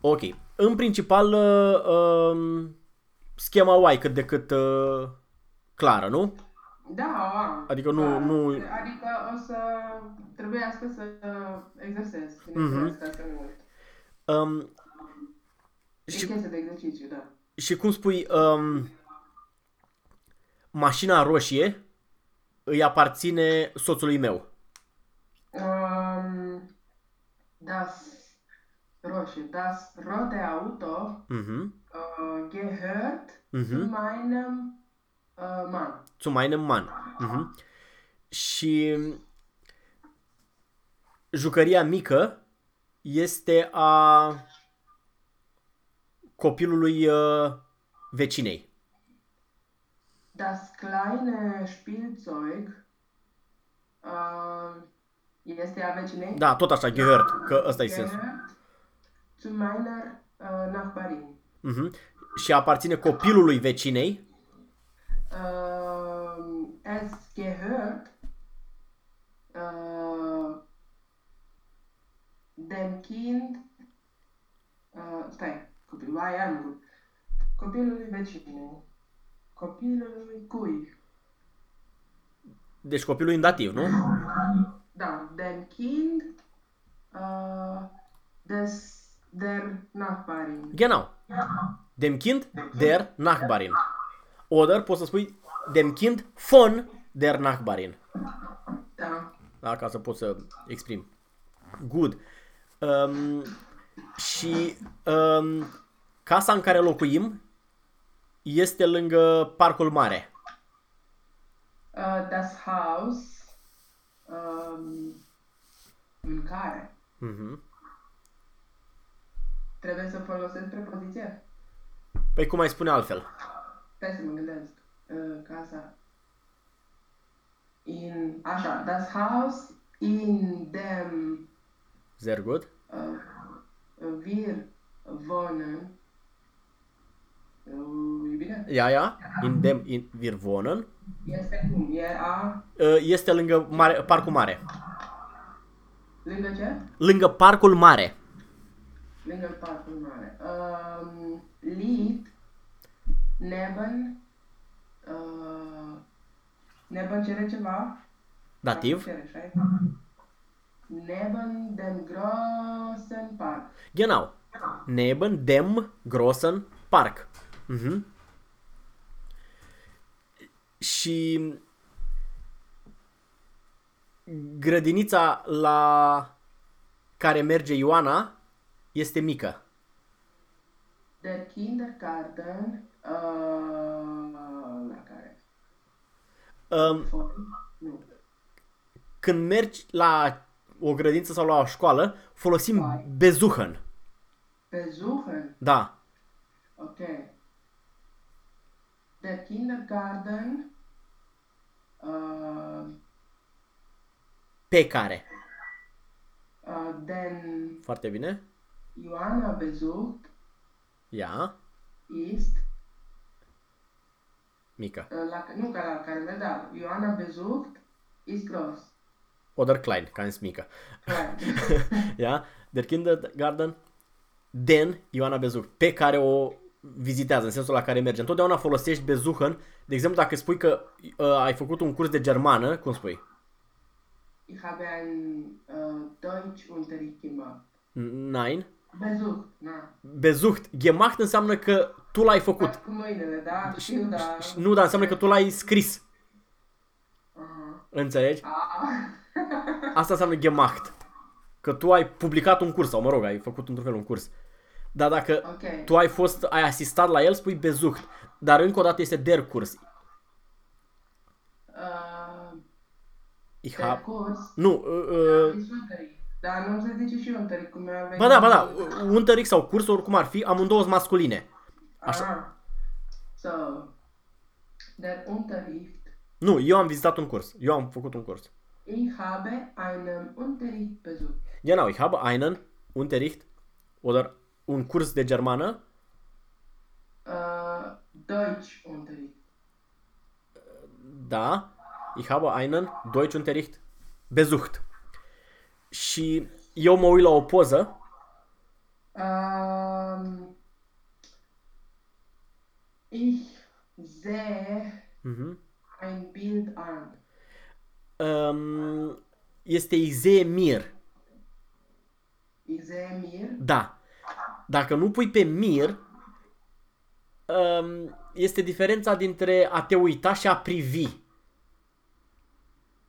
Ok. În principal, uh, um, schema Y cât de cât uh, clară, nu? Da, Adică nu- da. nu- Adică o să trebuiască să exersez, Mhm. bineînțeles, asta nu Um, E și, chestie de exercițiu, da. și cum spui, um, mașina roșie îi aparține soțului meu. Um, das roșie, das rote Auto Mhm. uh, gehört Mhm. zu meinem uh, Mann. Zu meinem Mann. Mhm. Și jucăria mică este a copilului uh, vecinei. Das kleine Spielzeug uh, este a vecinei. Da, tot așa, gehört, că ăsta e sensul. Gehört zu meiner uh, Nachbarin. Mhm. Și aparține copilului vecinei. Ähm, es gehört äh, dem Kind, äh, stai, copil, vai, am copilului vecinei, copilului cui? Deci copilul în dativ, nu? Da, dem Kind äh, des der Nachbarin. Genau. Dem Kind der Nachbarin. Oder poți să spui dem Kind von der Nachbarin. Da. Da, ca să pot să exprim. Good. Um, și um, casa în care locuim este lângă parcul mare. Äh, das Haus ähm, în care Mhm. Trebuie să folosesc prepoziție? Păi cum ai spune altfel? Stai să mă gândesc. Uh, casa. In, așa, das Haus in dem Sehr good. uh, wir wohnen. Uh, e bine? Ja, ja. In dem in, wir wohnen. Este cum? E a... Uh, Este lângă mare, parcul mare. Lângă ce? Lângă parcul mare. Lângă parcul mare. Um, liegt neben... Uh, neben cere ceva? Dativ. Cere, așa e? Neben dem großen Park. Genau. Neben dem großen Park. Mhm. Și grădinița la care merge Ioana este mică. Der Kindergarten, uh, la care? Um, Nu. când mergi la o grădiniță sau la o școală, folosim Vai. besuchen. Besuchen, Da. ok. Der Kindergarten, uh, Pe care. uh, den Foarte bine. Johanna besucht, Ia. ist, Mică. uh, la, nu ca la care merg, da, Johanna besucht, ist groß. Oder klein, ganz mică. Klein. Ja, der Kindergarten, den Ioana Bezuch, pe care o vizitează, în sensul la care merge. Întotdeauna folosești bezuchen, de exemplu, dacă spui că uh, ai făcut un curs de germană, cum spui? Ich habe einen uh, Deutschunterricht gemacht. Nein. Besucht, na. Bezucht. Gemacht înseamnă că tu l-ai făcut. Cu mâinile, da, știu, da. Și- Nu, dar înseamnă că tu l-ai scris. Aha. Înțelegi? Ah. Asta înseamnă gemacht. Că tu ai publicat un curs, sau mă rog, ai făcut într-un fel un curs. Dar dacă Ok. tu ai fost, ai asistat la el, spui bezucht. Dar încă o dată este der Kurs. Uh, Ich der hab... Kurs Nu, uh, uh, ist Unterricht. Dar nu se zice și Unterricht, cum ar veni. Ba da, ba da, unterricht sau curs, oricum ar fi, amândouă sunt masculine. Așa. Aha. So, der Unterricht. Nu, eu am vizitat un curs. Eu am făcut un curs. Ich habe einen Unterricht besucht. Genau, ich habe einen Unterricht oder un curs de germană. Uh, Deutschunterricht. Da, ich habe einen Deutschunterricht besucht și eu mă uit la o poză. Um, ich sehe mm-hmm. ein Bild an. Um, este Izee Mir. Izee Mir? Da. Dacă nu pui pe Mir, um, este diferența dintre a te uita și a privi.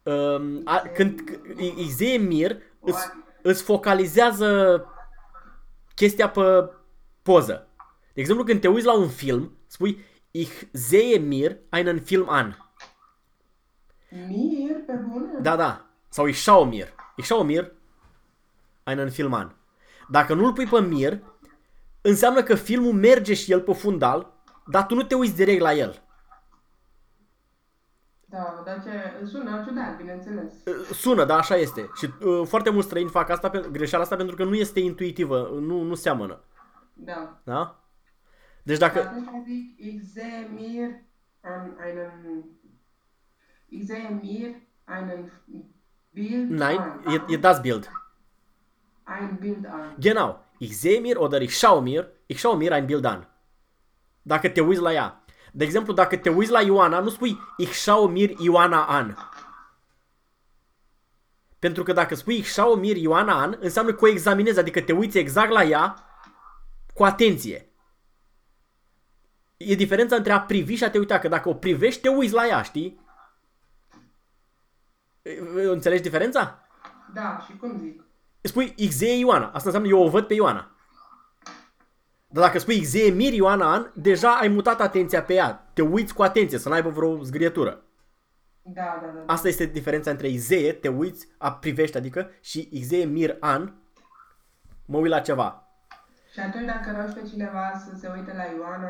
Um, a, când Izee Mir îți, îți focalizează chestia pe poză. De exemplu, când te uiți la un film, spui Ich sehe mir einen Film an. mir, pe bune? Da, da. Sau ich schaue mir. Ich schaue mir einen Film an. Dacă nu-l pui pe mir, înseamnă că filmul merge și el pe fundal, dar tu nu te uiți direct la el. Da, dar ce sună ciudat, bineînțeles. Sună, da, așa este. Și uh, foarte mulți străini fac asta, pe, greșeala asta pentru că nu este intuitivă, nu, nu seamănă. Da. Da? Deci dacă... Atunci zic, ich sehe mir an einen, ich sehe mir einen Bild Nein, an. e, e das Bild. Ein Bild an. Genau. Ich sehe mir oder ich schaue mir, ich schaue mir ein Bild an. Dacă te uiți la ea. De exemplu, dacă te uiți la Ioana, nu spui ich schaue mir Ioana an. Pentru că dacă spui ich schaue mir Ioana an, înseamnă că o examinezi, adică te uiți exact la ea cu atenție. E diferența între a privi și a te uita, că dacă o privești, te uiți la ea, știi? Înțelegi diferența? Da, și cum zic? spui ich sehe Ioana. Asta înseamnă eu o văd pe Ioana. Dar dacă spui ich sehe mir Ioana an, deja ai mutat atenția pe ea. Te uiți cu atenție, să n-aibă vreo zgrietură. Da, da, da. Asta este diferența între ich sehe, te uiți, a privești, adică, și ich sehe mir an, mă uit la ceva. Și atunci dacă rogi pe cineva să se uite la Ioana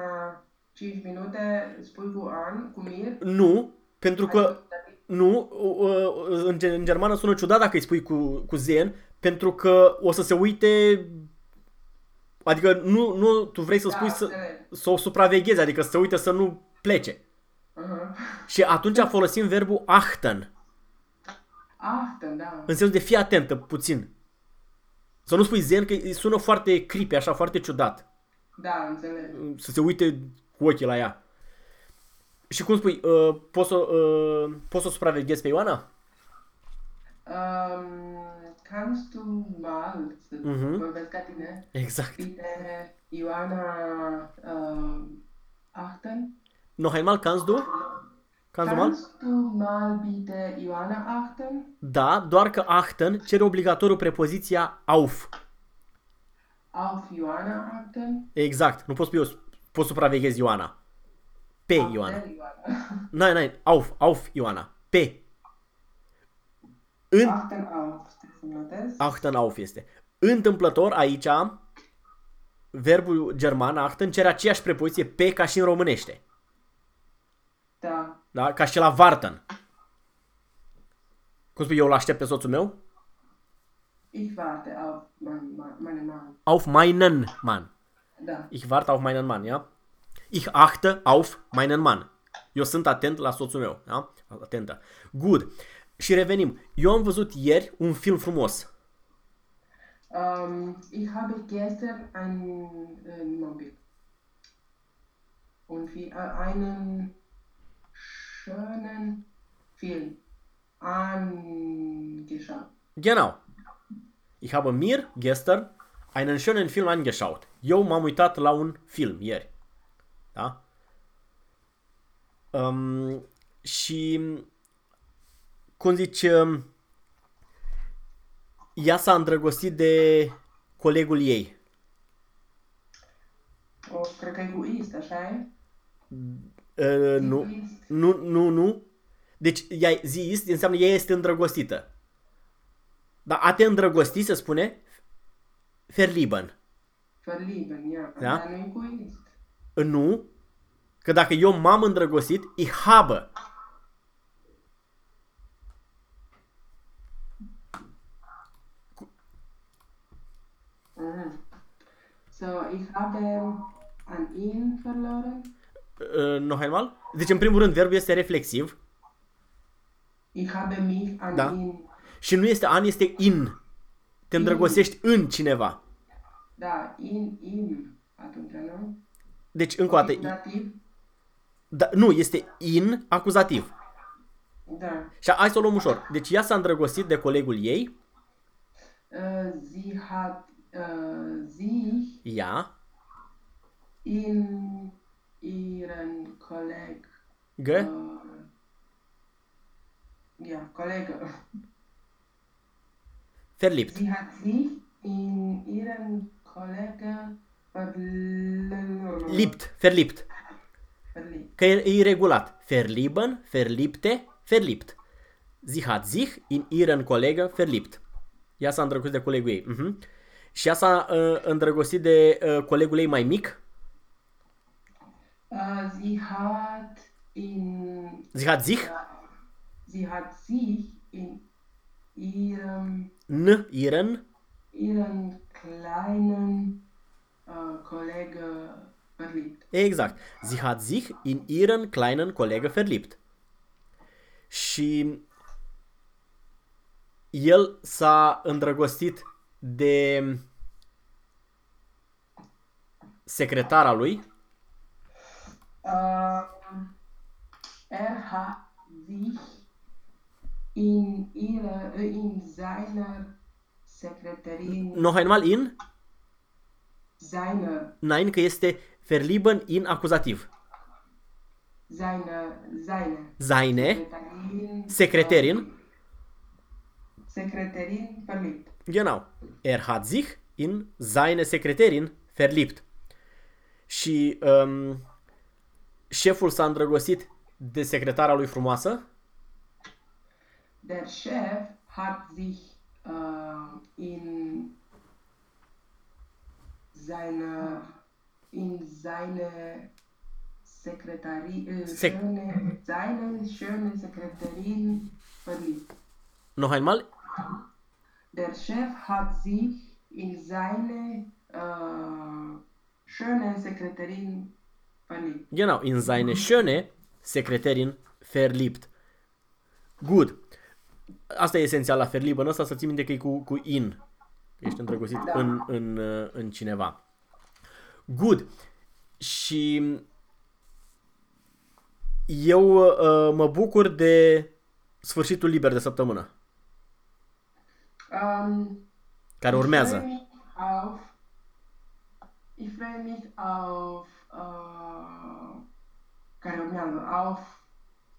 5 minute, spui cu an, cu mir, Nu, pentru că nu, uh, în, ge- în germană sună ciudat dacă îi spui cu, cu zen, pentru că o să se uite, adică nu, nu tu vrei să Da, spui să, înțeleg. să o supraveghezi, adică să se uite să nu plece. uh-huh. Și atunci folosim verbul achten, Achten, da. în sensul de fii atentă puțin. Să nu spui zen, că îi sună foarte creepy, așa, foarte ciudat. Da, înțeleg. Să se uite cu ochii la ea. Și cum spui, uh, poți, să, uh, poți să o supraveghezi pe Ioana? Um, kannst du mal, să Mhm. vorbesc ca tine, Exact. bitte Ioana uh, achten? Noch einmal, kannst du? Kannst du mal? Kannst du mal bitte Ioana achten? Da, doar că achten cere obligatoriu prepoziția auf. Auf Ioana achten? Exact. Nu poți spui eu, poți supraveghezi Ioana. Pe Auf Ioana. der Ioana. Nein, nein, auf, auf Ioana. Pe. În, Achten auf, trebuie să notez. achten auf este. Întâmplător aici, verbul german achten cere aceeași prepoziție pe ca și în românește. Da. Da? Ca și la warten. Cum spui, eu îl aștept pe soțul meu? Ich warte auf mein, mein, meinen Mann. Auf meinen Mann. Da. Ich warte auf meinen Mann, ja? Ich achte auf meinen Mann. Eu sunt atent la soțul meu, da? Atentă. Good. Și revenim. Eu am văzut ieri un film frumos. Ähm, ich habe gestern einen, äh, Moment. Und wie, äh, einen schönen Film angeschaut. Genau. Ich habe mir gestern einen schönen Film angeschaut. Eu m-am uitat la un film ieri. Da? Um, și cum zici, um, ea s-a îndrăgostit de colegul ei. Oh, cred că egoist, așa e? Uh, nu, Egoist. nu, nu, nu. Deci, ea zis înseamnă ea este îndrăgostită. Dar a te îndrăgosti se spune verlieben. Verlieben, ja. Ja? Dar nu egoist. Nu. Că dacă eu m-am îndrăgostit, ich habe. Mhm. So, ich habe an ihn verloren. Uh, noch einmal? Deci, în primul rând, verbul este reflexiv Ich habe mich an Da. ihn. și nu este an, este in. Te îndrăgostești în cineva. Da, in ihm. Atunci, nu? Deci, încă o dată, Dativ. Da, nu, este in acuzativ. Da. Și hai să o luăm ușor. Deci ea s-a îndrăgostit de colegul ei, Äh, sie hat äh, sich ea, in ihren Kolleg, äh, ja, Kollege, verliebt. sie hat sich in ihren Kollege verl- Liebt, verliebt. verliebt. Că e, e regulat. Verlieben, verliebte, verliebt. Sie hat sich in ihren Kollege verliebt. Ea s-a îndrăgostit de colegul ei. Mhm. Și ea s-a uh, îndrăgostit de uh, colegul ei mai mic. Äh, sie hat in Sie hat sich, sie hat sich in ihrem n, ihren, ihren kleinen äh, Kollege verliebt. Exact. Sie hat sich in ihren kleinen Kollege verliebt. Și el s-a îndrăgostit de secretara lui. Ähm, er hat sich in ihre, äh, in seiner Sekretärin, Noch einmal in? seiner, Nein, că este verlieben in acuzativ. seine, seine Seine Sekretärin, Sekretärin. Sekretärin verliebt. Genau. Er hat sich in seine Sekretärin verliebt. Și um, șeful s-a îndrăgostit de secretara lui frumoasă. Der Chef hat sich äh, in seine in seine Sekretärin äh, Sek- schöne, seine schöne Sekretärin verliebt. Noch einmal. Der Chef hat sich in seine äh, schöne Sekretärin verliebt. Genau, in seine schöne Sekretärin verliebt. Good. Asta e esențial la verlieben ăsta, să ții minte că e cu, cu in. Că ești îndrăgostit Da. în, în, uh, în cineva. Good. Și eu uh, mă bucur de sfârșitul liber de săptămână, Ähm, care Ich urmează. freue mich auf, ich freue mich auf, äh, care urmează, auf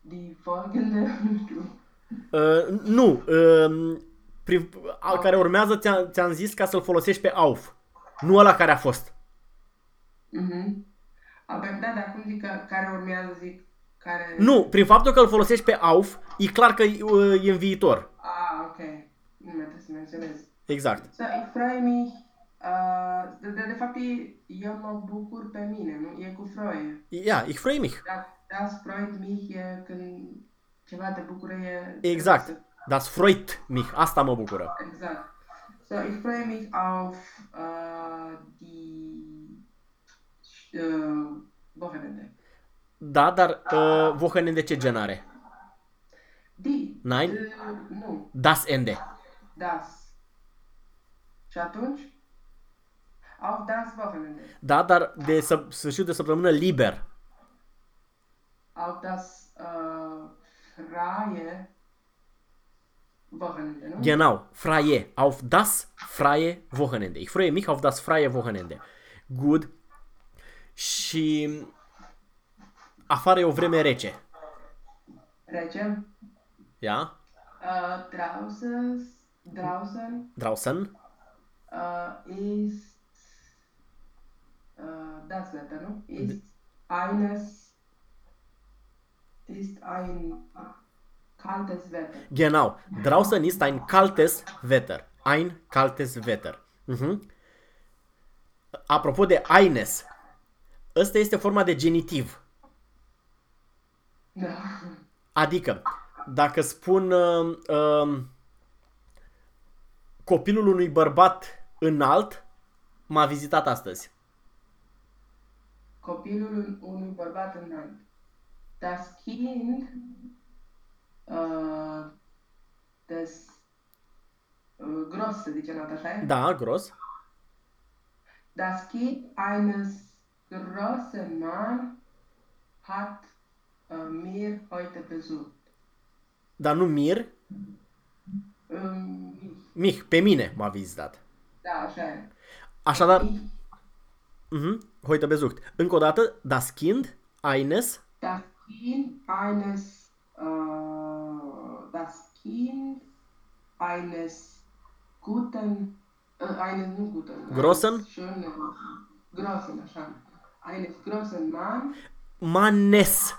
die folgende, nu știu, Uh, nu, uh, prin, a, care urmează ți-am, ți-am zis ca să-l folosești pe AUF, nu ăla care a fost. mhm. Aber da, dar cum zic că care urmează, zic, care... Nu, prin faptul că îl folosești pe AUF, e clar că uh, e în viitor. Ah, ok. Nu mai trebuie să menționez. Exact. So, ich freue mich, uh, de, de, de fapt, e, eu mă bucur pe mine, nu? E cu Freue. Ja, ich freue mich. Das, das freut mich e când ceva te bucură e... Exact. Das freut mich. Asta mă bucură. Exakt. So, ich freue mich auf äh, die äh, Wochenende. Da, dar uh, Wochen de ce gen are? Die. Nein. Äh, nu. Das Ende. Das. Și atunci? Auf das Wochenende. Da, dar de să, sfârșitul de săptămână liber. Auf das äh, freie Wochenende, nu? Genau, freie. Auf das freie Wochenende. Ich freue mich auf das freie Wochenende. Good. Și afară e o vreme rece. Rece. Ja? Äh, draußen, draußen Draußen. äh, ist äh, das Wetter, ne? Ist eines ist ein kaltes Wetter. Genau. Draußen ist ein kaltes Wetter. Ein kaltes Wetter. Mhm. Apropo de eines, ăsta este forma de genitiv. Da. Adică, dacă spun uh, uh, copilul unui bărbat înalt m-a vizitat astăzi. Copilul unui bărbat înalt. Das Kind äh, des äh, Gross, să zicem așa, e? Da, gros. Das Kind eines großen Mann hat uh, mir heute besucht. Dar nu Mir, Um, mich. Mich, pe mine m-a vizitat. Da, așa e. Așadar, Ich, mhm, heute besucht. Încă o dată, das Kind eines, das Kind eines, uh, das Kind eines guten, uh, eines, nu guten, Großen? eines schönen, großen, așa, eines großen Mann, Manes.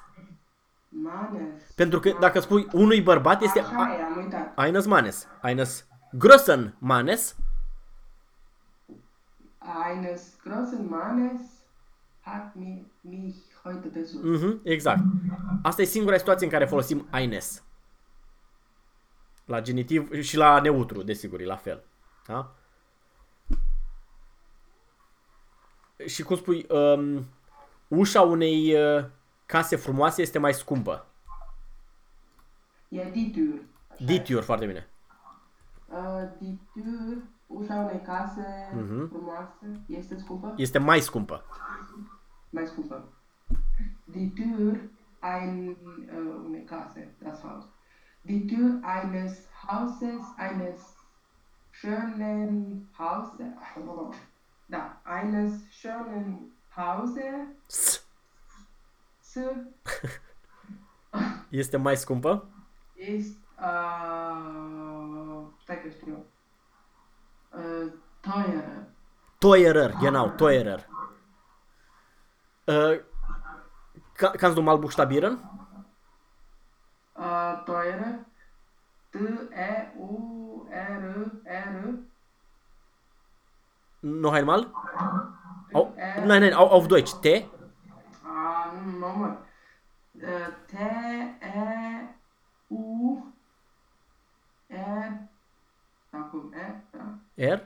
Mannes. Pentru că dacă spui unui bărbat este Așa e, am uitat. eines Mannes. Eines großen Mannes. Eines großen Mannes hat mi- mich heute besucht. Mhm, exact. Asta e singura situație în care folosim eines. La genitiv și la neutru, desigur, e la fel. Da? Și cum spui, um, ușa unei uh, case frumoase este mai scumpă. E die Tür. Așa e. Die Tür, foarte bine. Uh, die Tür, ușa unei case Mhm. frumoase, este scumpă? Este mai scumpă. Mai scumpă. Die Tür ein, uh, unei case, das Haus. Die Tür eines Hauses, eines schönen Hauses, da, eines schönen Hauses, S. s, Este mai scumpă. ist, uh, stai că știu, uh, teurer. Teurer, genau, teurer. Uh, ka- kannst du mal buchstabieren? Uh, teurer. T-E-U-R-R. Noch einmal? Au, nein, nein, au- auf Deutsch. T? Ah, nu, nu, mă. Uh, T-E-U-R. Acum, E, da. R?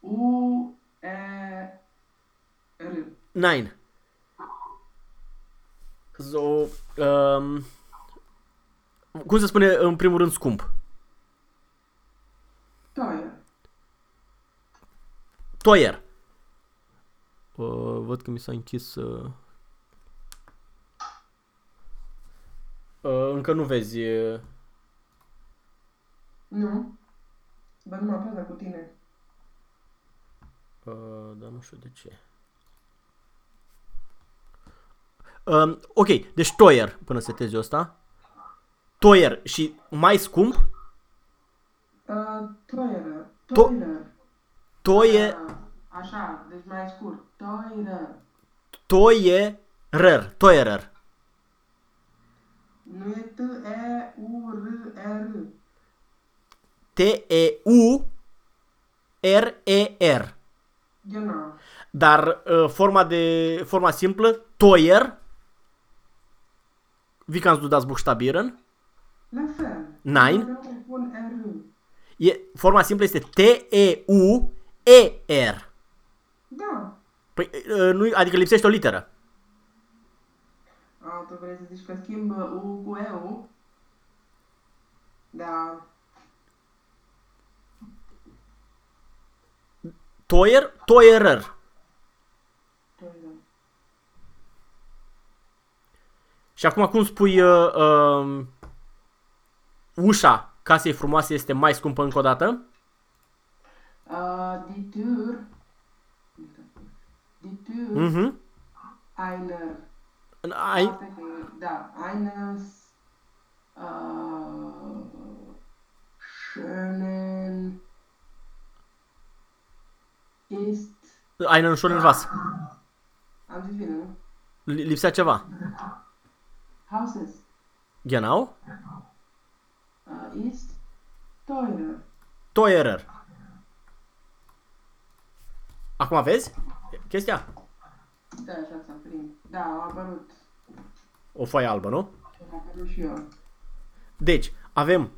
U-E-R. Nein. So, um, cum se spune în primul rând scump? Teuer. Toier. Uh, văd că mi s-a închis... Uh... Uh, încă nu vezi... Uh... Nu. Bă, nu m-am plăcut cu tine. Uh, dar nu știu de ce. Um, ok, deci toier, până setezi eu asta. Toier și mai scump, Uh, teurer. To- Teurer. toie, Uh, Așa, deci mai scurt. Teurer. toierer, toierer. Nu e T-E-U-R-R. T-E-U-R-E-R. Genau. Dar uh, forma de forma simplă, toier. Wie kannst du das buchstabieren? La fel. Nein. Nu pun R. E, forma simplă este T-E-U-E-R. Da. Păi, uh, nu, adică lipsește o literă. A, tu vrei să zici că schimbă U cu EU? Da. Toier, toierer. Teurer. Și acum cum spui uh, uh, ușa casei frumoase este mai scumpă încă o dată? Uh, die Tür. Die Tür Mhm. einer. Ai, Stai că- Da, eines uh, schönen ist. einen schönen was. Am zis bine, nu? Li- Lipsea ceva. Hauses Genau. uh, ist teurer. Toierer. Acum vezi chestia? Da, așa s-a prins. Da, a apărut. O foaie albă, nu? A apărut și eu. Deci, avem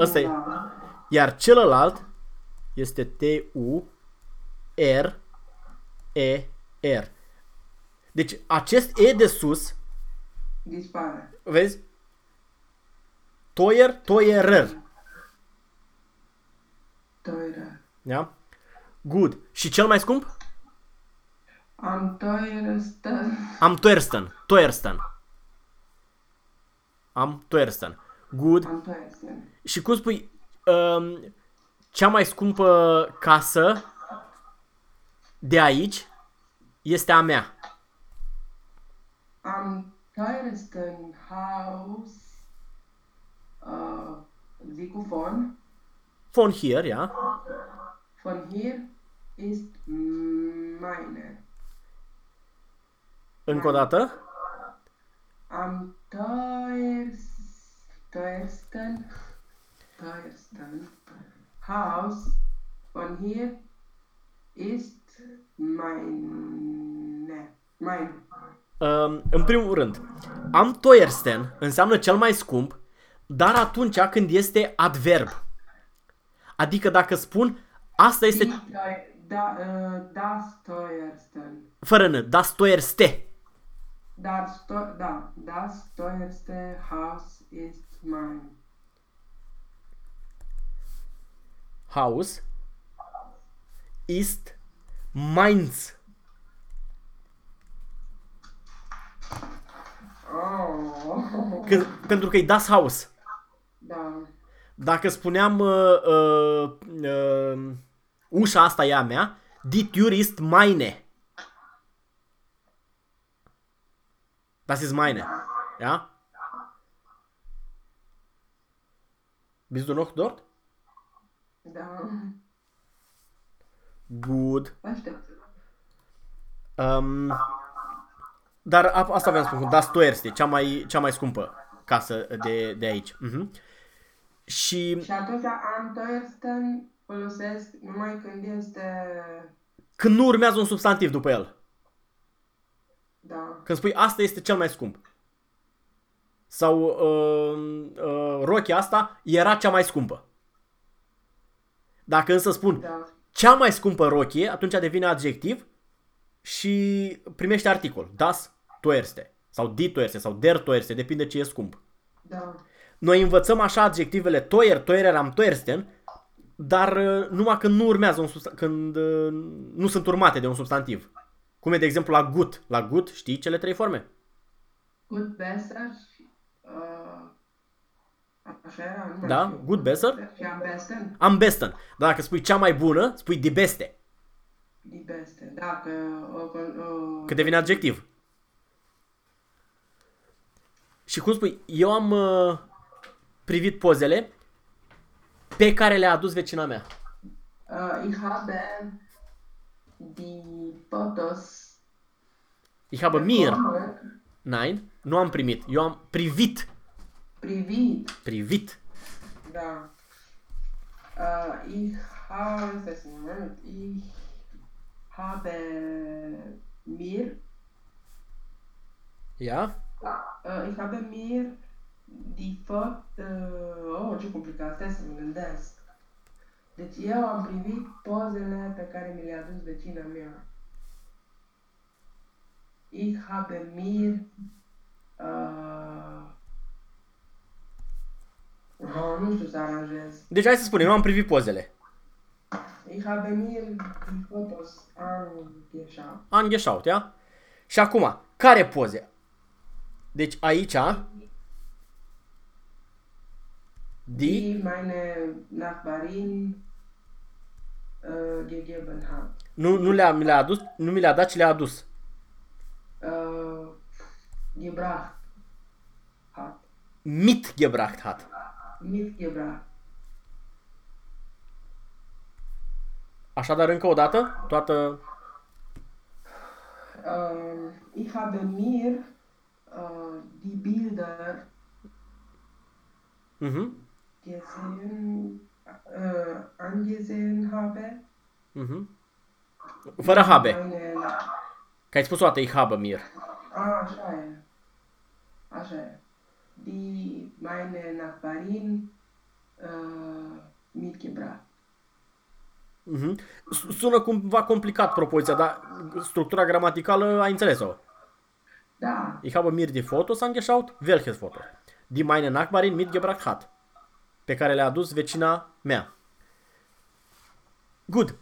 Ăsta e. Da. Iar celălalt este T-U-R-E-R. Deci acest E de sus, Dispare. vezi? Toier, toierer. Teurer. Da? Good. Și cel mai scump? Am teuersten. Am teuersten. Teuersten. Am teuersten. Good. Am teuersten. Și cum spui, um, cea mai scumpă casă de aici este a mea. Am teuersten Haus. Uh, zic cu von. Von hier, ja? Von hier ist meine. Încă o dată. Am teuers, teuersten, teuersten Haus von hier ist meine. Mein. Um, în primul rând, am teuersten înseamnă cel mai scump, dar atunci când este adverb. Adică dacă spun asta este Die teu- da, uh, das teuersten. fără n, das teuerste. Das, teu- da, das teuerste Haus ist mein. Haus ist meins. Oh. Că, pentru că e das Haus. Da. Dacă spuneam uh, uh, uh, ușa asta e a mea, die Tür ist meine. Das ist meine. Ja? Bist du noch dort? Da. Good. Aștept. Um, dar a, asta vreau să spun, Das Teuerste, cea mai, cea mai scumpă casă de, de aici. Uh-huh. Și Și atunci am teuersten folosesc numai când este... când nu urmează un substantiv după el. Da. Când spui asta este cel mai scump. Sau uh, uh, rochia asta era cea mai scumpă. Dacă însă spun Da. cea mai scumpă rochie, atunci devine adjectiv și primește articol. Das teuerste. Sau die teuerste. Sau der teuerste. Depinde ce e scump. Da. Noi învățăm așa adjectivele teuer, teuerer, am teuersten, dar uh, numai când nu urmează un subst- când uh, nu sunt urmate de un substantiv. Cum e de exemplu la gut. La gut știi cele trei forme? Gut, besser. Uh, așa era? Nu mai Da? știu. Gut, besser? Și am besten? Am besten. Dar dacă spui cea mai bună, spui die beste. Die beste. Da, că... Uh, uh, Că devine adjectiv. Și cum spui, eu am uh, privit pozele pe care le-a adus vecina mea. uh, ich habe die Fotos Ich habe mir. Bekommen, Nein, nu am primit. Eu am privit. privit. Privit. Da. Uh, ich habe, stai să mă uit, ich habe mir, Ia? uh, ich habe mir die Foto, uh, oh, ce complicat, stai să mă gândesc. Deci eu am privit pozele pe care mi le-a adus vecina mea. Ich habe mir, uh, oh, nu știu să aranjez. Deci hai să spunem, eu am privit pozele. Ich habe mir die Fotos angeschaut. Angeschaut, ia? Și acum, care poze? Deci aici, die, Die meine Nachbarin äh, gegeben hat. nu, nu le-a, mi le-a adus, nu mi le-a dat, ci le-a adus. Äh, gebracht hat. Mitgebracht hat. Mitgebracht. Așadar, încă o dată, toată... Ähm, ich habe mir äh, die Bilder Mhm. gesehen, äh, angesehen habe. Mhm. Fără habe. Meine, Că ai spus o dată, ich habe mir. ah, așa e. Așa e. Die meine Nachbarin äh, mitgebracht. Mhm. S- Sună cumva complicat propoziția, dar structura gramaticală ai înțeles-o. Da, Ich habe mir die Fotos angeschaut. Welches Foto? Die meine Nachbarin mitgebracht hat. Pe care le-a adus vecina mea. Good.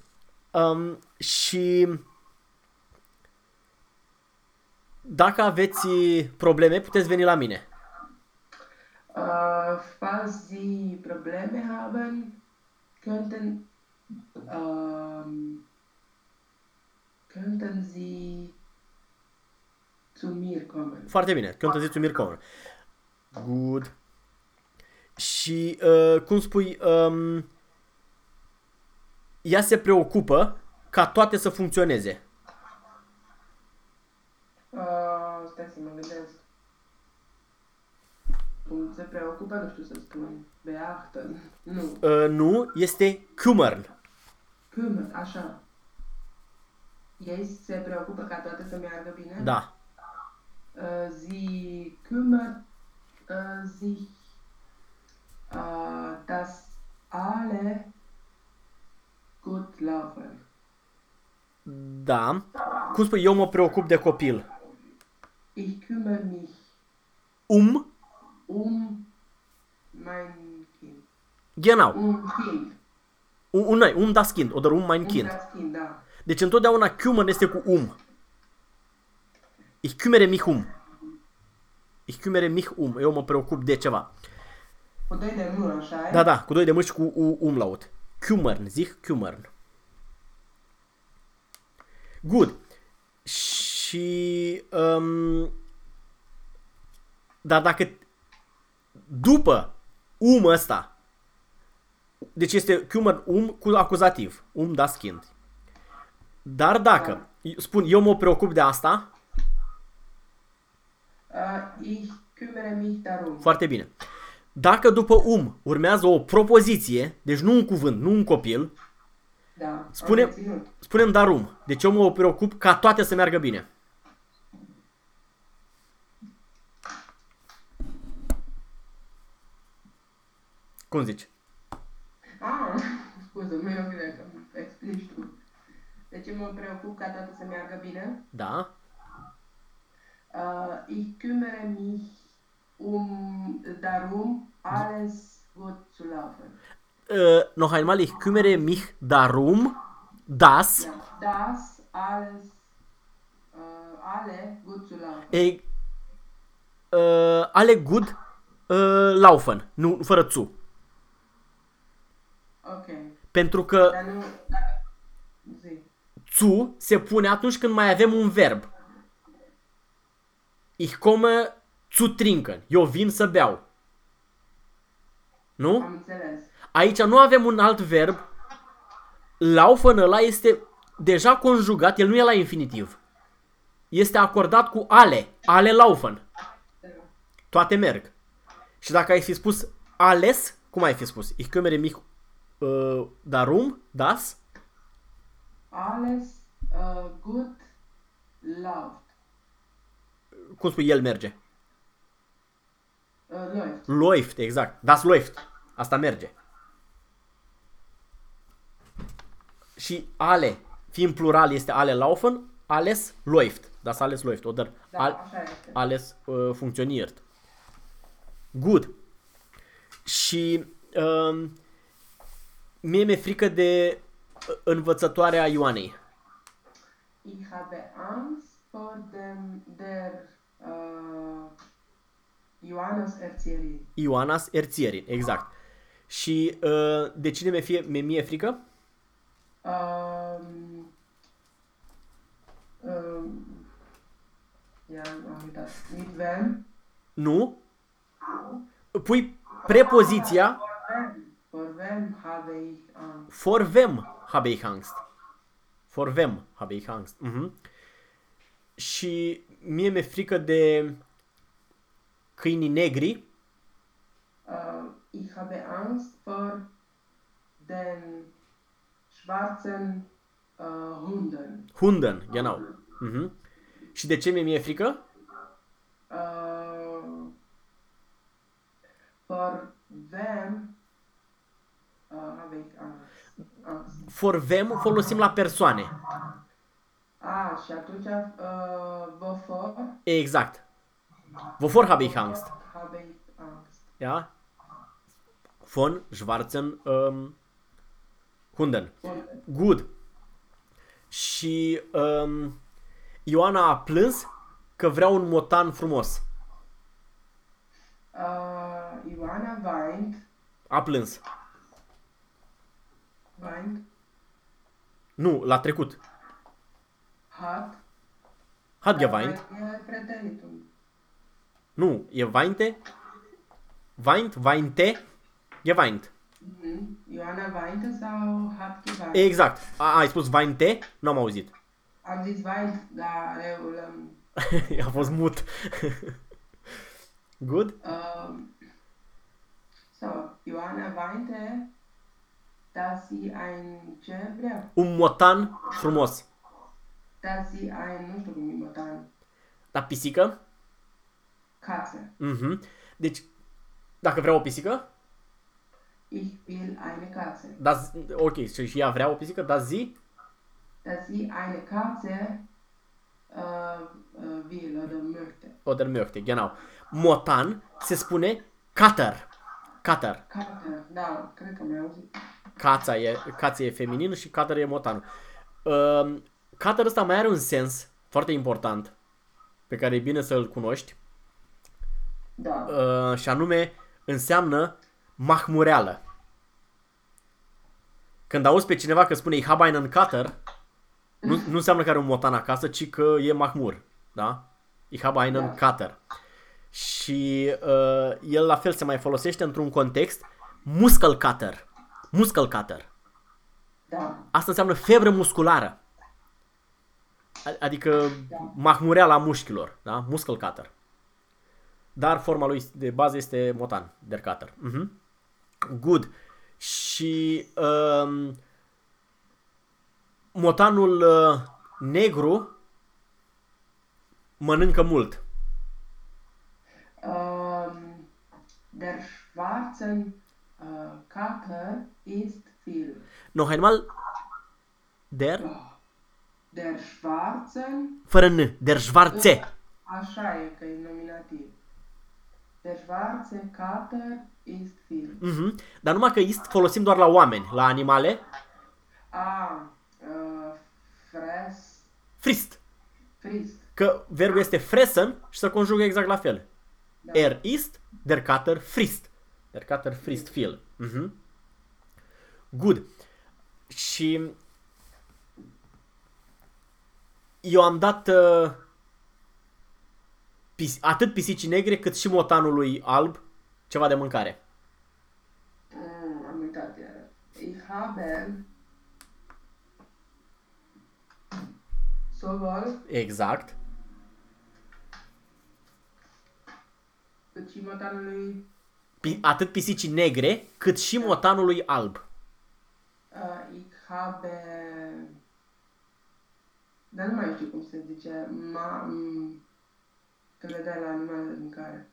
Um, și Dacă aveți probleme, puteți veni la mine. Äh, falls Sie Probleme haben, könnten, ähm, könnten Sie zu mir kommen. Foarte bine, cântă Mircon. Good. Și uh, cum spui, um, ea se preocupă ca toate să funcționeze. Uh, stai să mă gândesc. Cum se preocupă, nu știu să spun. Beachten. Nu. Uh, nu, este kümmern. Kümmern, așa. Ei se preocupă ca toate să meargă bine? Da. Äh, sie kümmert äh, sich, äh, dass alle gut laufen. Da. Cum spui, eu mă preocup de copil. Ich kümmere mich Um, um mein Kind. genau. Um Kind. Um, um, nein, um das Kind oder um mein Um Kind. das Kind, da. Deci întotdeauna kümmern este cu um. Ich kümmere mich um. Ich kümmere mich um. Eu mă preocup de ceva. Cu doi de mână, așa e? Da, da, cu doi de mâini și cu u- umlaut. Kümmern, zic kümmern. Good. Și... Um, dar dacă după um ăsta, deci este kümmern um cu acuzativ, um das Kind. Dar dacă spun eu mă preocup de asta, Äh, ich kümmere mich darum. Foarte bine. Dacă după um urmează o propoziție, deci nu un cuvânt, nu un copil, Da. Spune- am reținut. spunem darum. Deci eu mă preocup ca toate să meargă bine. Cum zici? Ah, scuze, nu e bine că explici tu. Deci eu mă preocup ca toate să meargă bine. Da? Äh, ich kümmere mich um darum, alles gut zu laufen. Uh, noch einmal, ich kümmere mich darum, dass Ja, dass alles, äh, alle gut zu laufen. e, uh, alle gut uh, laufen, nu fără zu. Ok. Pentru că Dar nu, dacă, zi. zu se pune atunci când mai avem un verb. Ich komme zu trinken. Eu vin să beau. Nu? Am înțeles. Aici nu avem un alt verb. Laufen ăla este deja conjugat, el nu e la infinitiv. Este acordat cu ale. Ale laufen. Da. Toate merg. Și dacă ai fi spus ales, cum ai fi spus? Ich kümmere mich uh, darum, das, Alles äh, gut läuft. cum spui, el merge. Äh, läuft. Läuft, exact. Das läuft. Asta merge. Și ale, fiind plural, este ale laufen, alles läuft. Das alles läuft. Oder Da, al, așa este. alles uh, funktioniert. Good. Și um, mie mi-e frică de uh, învățătoarea Ioanei. Ich habe Angst vor dem, der äh, Johannes Erzählerin. Ioanas Erzierin, exact. Și uh, de cine mi-e, fie, mi-e mie frică? Ähm, ähm, ja, am uitat. Mit wem? Nu? Pui prepoziția Vor wem? Vor wem habe ich Angst? For wem habe ich Angst? For wem habe ich Angst? Mhm. Și mie mi-e frică de câinii negri. Äh, ich habe Angst vor den schwarzen äh, Hunden. Hunden, genau. Mhm. Și de ce mi-e mie frică? Äh, vor wem äh, habe ich Angst? Angst. For wem folosim la persoane. Ah, și atunci äh, wovor Exact. Wovor habe ich Angst? habe ich Angst? Ja? Von schwarzen um, Hunden. Hunden. Good. Și um, Ioana a plâns că vreau un motan frumos. Uh, Ioana weint, A plâns. Weint, Nu, la trecut. hat. Hat geweint. E pretéritum. Nu, e weinte. Weint, weinte, geweint. Mhm. Ioana weinte sau hat geweint? Exact. A, ai spus weinte? Nu am auzit. Am zis weint, dar eu l-am... A fost mut. Good? Um, so, Ioana weinte, dass sie ein... Ce vrea? Un motan frumos. Dass sie ein... Nu știu cum e motan. La pisică? Katze. Mhm. Deci, dacă vreau o pisică, Ich will eine Katze. da, zi- ok, și și ea vrea o pisică, da zi, Dass sie eine Katze uh, uh, will oder möchte. oder möchte, genau. Motan se spune cutter. Cutter. Katze, da, cred că mi-au auzit. Cața e, cața e feminin și cutter e motanul. Um, cutter ăsta mai are un sens foarte important pe care e bine să-l cunoști Da. uh, și anume înseamnă mahmureală. Când auzi pe cineva că spune Ich habe einen Cutter, nu, nu înseamnă că are un motan acasă, ci că e mahmur. Da? Ich habe einen Da. Cutter. Și uh, el la fel se mai folosește într-un context muscle cutter. Muscle cutter. Da. Asta înseamnă febră musculară. A- Adică mahmureala mușchilor, da? Muscle cutter. Dar forma lui de bază este motan, der cutter. Mhm. Good. Și um, motanul uh, negru mănâncă mult. Ähm, der schwarzen äh, Kater isst viel. Noch einmal. Der, Der schwarzen, fără N, der schwarze. așa e că e nominativ. Der schwarze Kater isst viel. Mhm. Dar numai că ist folosim doar la oameni, la animale. Ah, äh, fress, Frist. frisst. Că verbul este fressen și se conjugă exact la fel. Da. Er ist, der Kater frisst. Der Kater frisst viel. Mhm. Good. Și eu am dat uh, pis- atât pisicii negre cât și motanului alb ceva de mâncare. Mm, am uitat iară. Ich habe sowohl Exact. cât și motanului Pi- atât pisicii negre cât și motanului alb. Uh, ich habe... Dar nu mai știu cum se zice. Ma... m- Când le dai la animale de mâncare.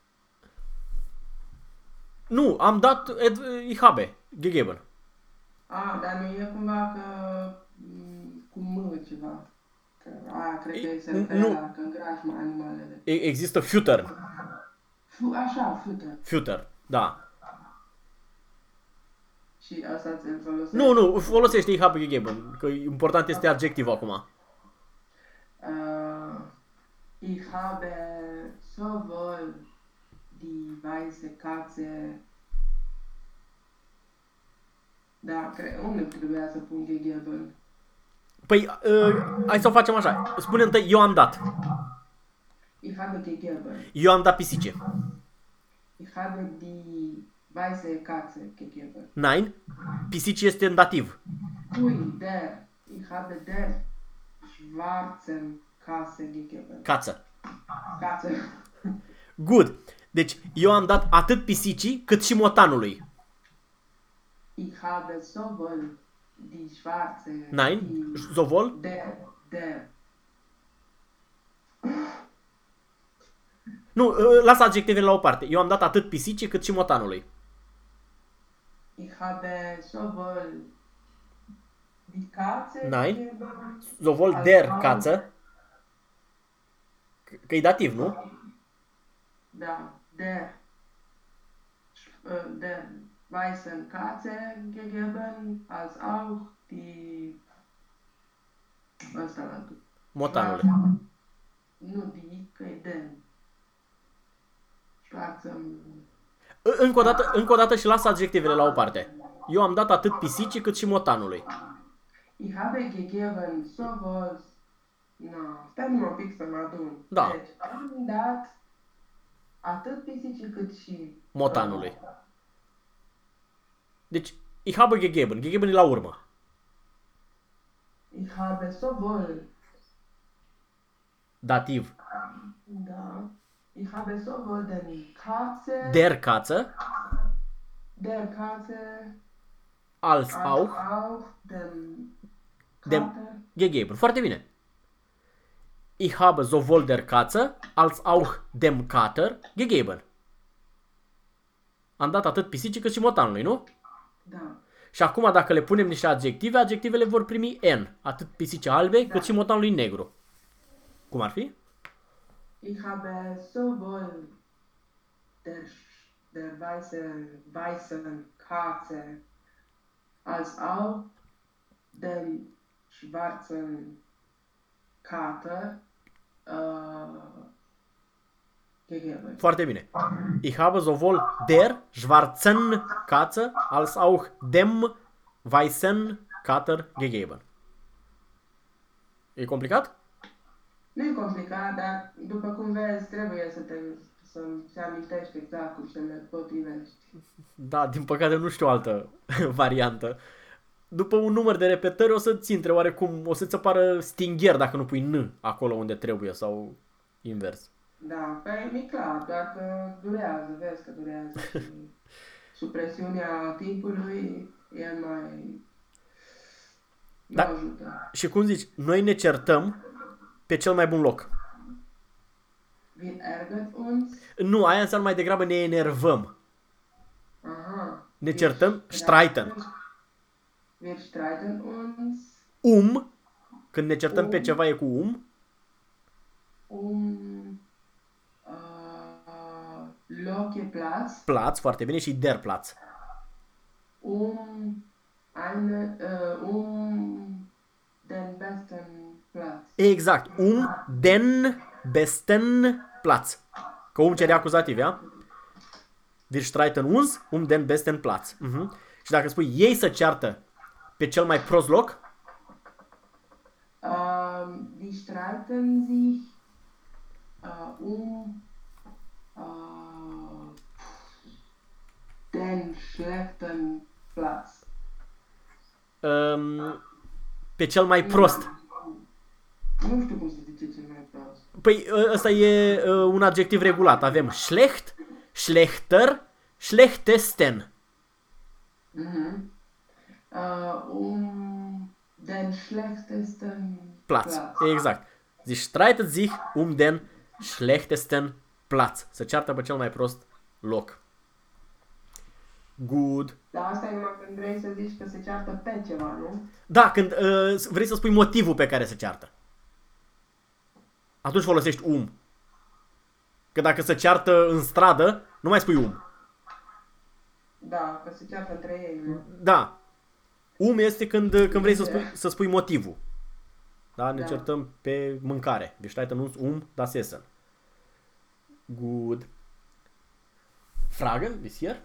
Nu, am dat ed- ich habe gegeben. Ah, dar nu e cumva că... m, Cu mă ceva. Că aia cred că E- se referă nu. la că îngrași mai animalele. E- Există futter. Fu, așa, fută. Futter, da. Și asta ți-l folosești. Nu, nu, folosește ich habe gegeben, că important este adjectivul acum. Uh, ich habe sowohl die weiße Katze. Da, cred, unde trebuia să pun gegeben? Păi, uh, hai să o facem așa. Spune întâi, eu am dat. Ich habe gegeben. Eu am dat pisice. Ich habe die weiße Katze gegeben. Nein, pisici este în dativ. Cui, der. Ich habe der schwarzen Katze gegeben. Cață. Katze. Good. Deci, eu am dat atât pisicii cât și motanului. Ich habe sowohl die schwarze... Nein, Die, Zovol? der, der. Nu, uh, lasă adjectivele la o parte. Eu am dat atât pisicii cât și motanului. Ich habe sowohl die Katze Nein. gegeben, Zovol als der auch- cață. Că- Că e dativ, nu? Da, der, äh, der weißen Katze gegeben, als auch die, was da war? Motanului. nu die, că e den. Schwarzen. Ă- Încă o dată, încă o dată și lasă adjectivele la o parte. Eu am dat atât pisicii cât și motanului. Ich habe gegeben sowohl... Na, stai numai un pic să mă adun. Da. Deci, am dat atât pisicii cât și... Motanului. Deci, ich habe gegeben. Gegeben e la urmă. Ich habe sowohl... Dativ. Da. Ich habe sowohl den Katze... Der Katze, der Katze... als als auch auch dem... Dem- Kater... gegeben. Foarte bine. Ich habe sowohl der Katze als auch dem Kater gegeben. Am dat atât pisicii cât și motanului, nu? Da. Și acum dacă le punem niște adjective, adjectivele vor primi N. Atât pisici albe cât și motanului negru. Cum ar fi? Ich habe sowohl der, Sch- der weiße, weißen Katze als auch den schwarzen Kater äh, gegeben. Foarte bine. Ich habe sowohl der schwarzen Katze als auch dem weißen Kater gegeben. E complicat? Nu e complicat, dar după cum vezi, trebuie să te să se amintești exact cum să le potrivești. Da, din păcate nu știu altă variantă. După un număr de repetări o să-ți intre oarecum, o să-ți apară stingher dacă nu pui N acolo unde trebuie sau invers. Da, pe e clar, doar că durează, vezi că durează și sub presiunea timpului e mai... Nu Da. ajută. Și cum zici, noi ne certăm pe cel mai bun loc. Wir ärgert uns. Nu, aia înseamnă mai degrabă ne enervăm. Aha. Ne Wir certăm, streiten. Wir streiten uns Um, când ne certăm pe Um. ceva e cu um. um uh, Loc e Platz, Platz, foarte bine, și der Platz. um eine, uh, um den besten Platz. Exact, um den besten Platz. Că um cere acuzativ, ia? Wir streiten uns um den besten Platz. Mhm. Și dacă spui ei să ceartă pe cel mai prost loc, Ähm, die streiten sich äh, um äh, den schlechten Platz. um, pe cel mai prost. Nu știu cum se zice cel mai prost. Păi ă, ăsta e uh, un adjectiv regulat. Avem schlecht, schlechter, schlechtesten. Mhm. Äh, um den schlechtesten Platz. Exact. Sie streitet sich um den schlechtesten Platz. Să ceartă pe cel mai prost loc. Good. Dar asta e numai când vrei să zici că se ceartă pe ceva, nu? Da, când uh, vrei să spui motivul pe care se ceartă. Atunci folosești um. Că dacă se ceartă în stradă, nu mai spui um. Da, că se ceartă între ei, nu? Da. Um este când, când vrei să spui, să spui motivul. Da? Ne Da. certăm pe mâncare. Wir streiten uns um das Essen. Good. Fragen bis hier?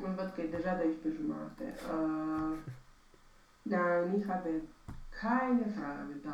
Mă văd că e deja de aici pe jumate. Uh, nein, ich habe keine Frage da.